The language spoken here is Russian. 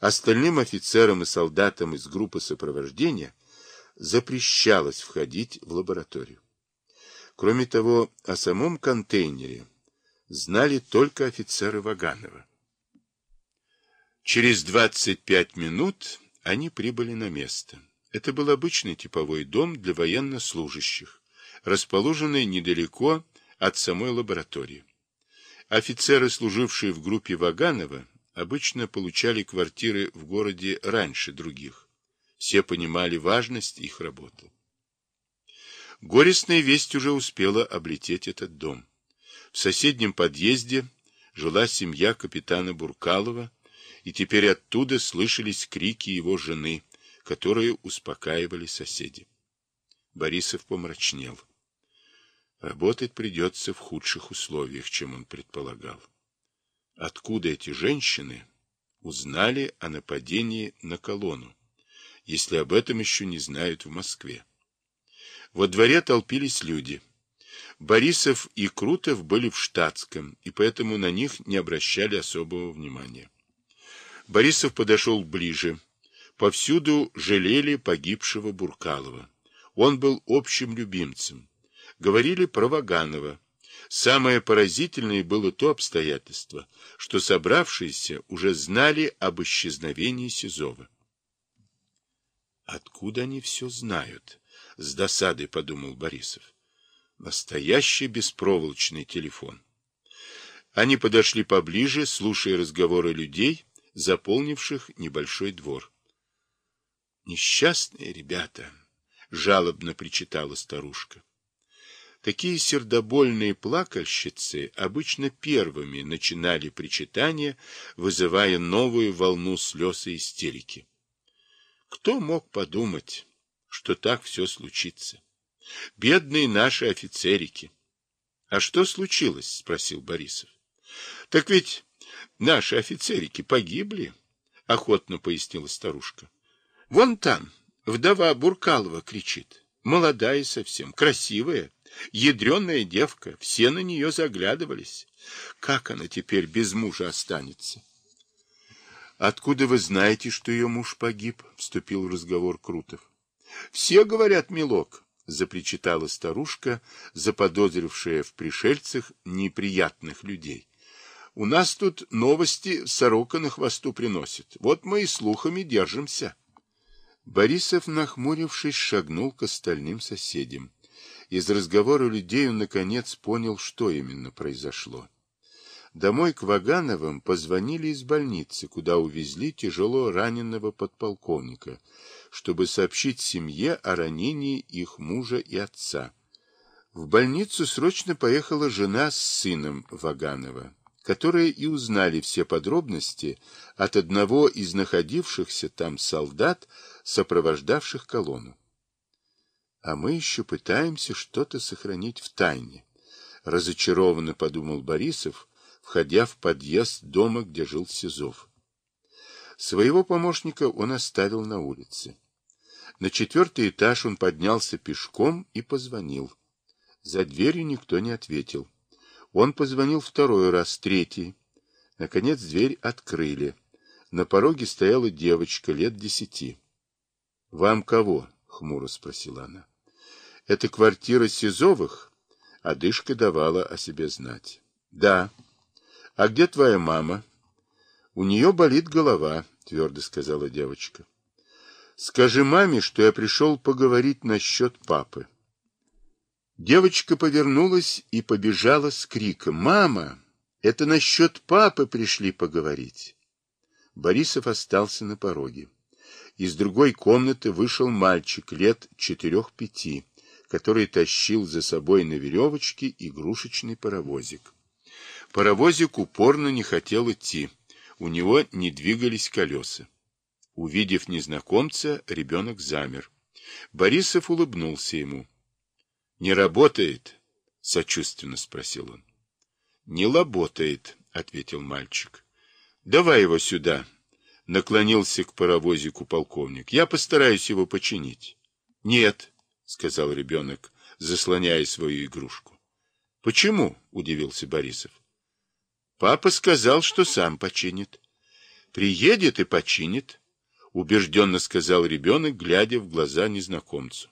Остальным офицерам и солдатам из группы сопровождения запрещалось входить в лабораторию. Кроме того, о самом контейнере знали только офицеры Ваганова. Через 25 минут они прибыли на место. Это был обычный типовой дом для военнослужащих, расположенный недалеко от самой лаборатории. Офицеры, служившие в группе Ваганова, обычно получали квартиры в городе раньше других. Все понимали важность их работы. Горестная весть уже успела облететь этот дом. В соседнем подъезде жила семья капитана Буркалова, и теперь оттуда слышались крики его жены, которые успокаивали соседей. Борисов помрачнел. Работать придется в худших условиях, чем он предполагал. Откуда эти женщины узнали о нападении на колонну, если об этом еще не знают в Москве? Во дворе толпились люди. Борисов и Крутов были в штатском, и поэтому на них не обращали особого внимания. Борисов подошел ближе. Повсюду жалели погибшего Буркалова. Он был общим любимцем. Говорили про Ваганова. Самое поразительное было то обстоятельство, что собравшиеся уже знали об исчезновении Сизова. Откуда они все знают? С досадой подумал Борисов. Настоящий беспроволочный телефон. Они подошли поближе, слушая разговоры людей, заполнивших небольшой двор. «Несчастные ребята!» — жалобно причитала старушка. Такие сердобольные плакальщицы обычно первыми начинали причитания, вызывая новую волну слез и истерики. Кто мог подумать, что так все случится? Бедные наши офицерики! — А что случилось? — спросил Борисов. — Так ведь наши офицерики погибли, — охотно пояснила старушка. — Вон там вдова Буркалова кричит. Молодая совсем, красивая. Ядреная девка, все на нее заглядывались. Как она теперь без мужа останется? «Откуда вы знаете, что ее муж погиб?» — вступил в разговор Крутов. «Все говорят, милок», — запричитала старушка, заподозрившая в пришельцах неприятных людей. «У нас тут новости сорока на хвосту приносит. Вот мы и слухами держимся». Борисов, нахмурившись, шагнул к остальным соседям. Из разговора людей он, наконец, понял, что именно произошло. Домой к Вагановым позвонили из больницы, куда увезли тяжело раненого подполковника, чтобы сообщить семье о ранении их мужа и отца. В больницу срочно поехала жена с сыном Ваганова, которые и узнали все подробности от одного из находившихся там солдат, сопровождавших колонну. А мы еще пытаемся что-то сохранить в тайне. Разочарованно подумал Борисов, входя в подъезд дома, где жил Сизов. Своего помощника он оставил на улице. На четвертый этаж он поднялся пешком и позвонил. За дверью никто не ответил. Он позвонил второй раз, третий. Наконец дверь открыли. На пороге стояла девочка лет десяти. — Вам кого? — хмуро спросила она. Это квартира Сизовых? Одышка давала о себе знать. Да. А где твоя мама? У нее болит голова, твердо сказала девочка. Скажи маме, что я пришел поговорить насчет папы. Девочка повернулась и побежала с криком. «Мама, это насчет папы пришли поговорить». Борисов остался на пороге. Из другой комнаты вышел мальчик лет четырех-пяти который тащил за собой на веревочке игрушечный паровозик. Паровозик упорно не хотел идти, у него не двигались колеса. Увидев незнакомца, ребенок замер. Борисов улыбнулся ему. — Не работает? — сочувственно спросил он. — Не работает, — ответил мальчик. — Давай его сюда, — наклонился к паровозику полковник. — Я постараюсь его починить. — Нет, — сказал ребенок, заслоняя свою игрушку. — Почему? — удивился Борисов. — Папа сказал, что сам починит. Приедет и починит, убежденно сказал ребенок, глядя в глаза незнакомцу.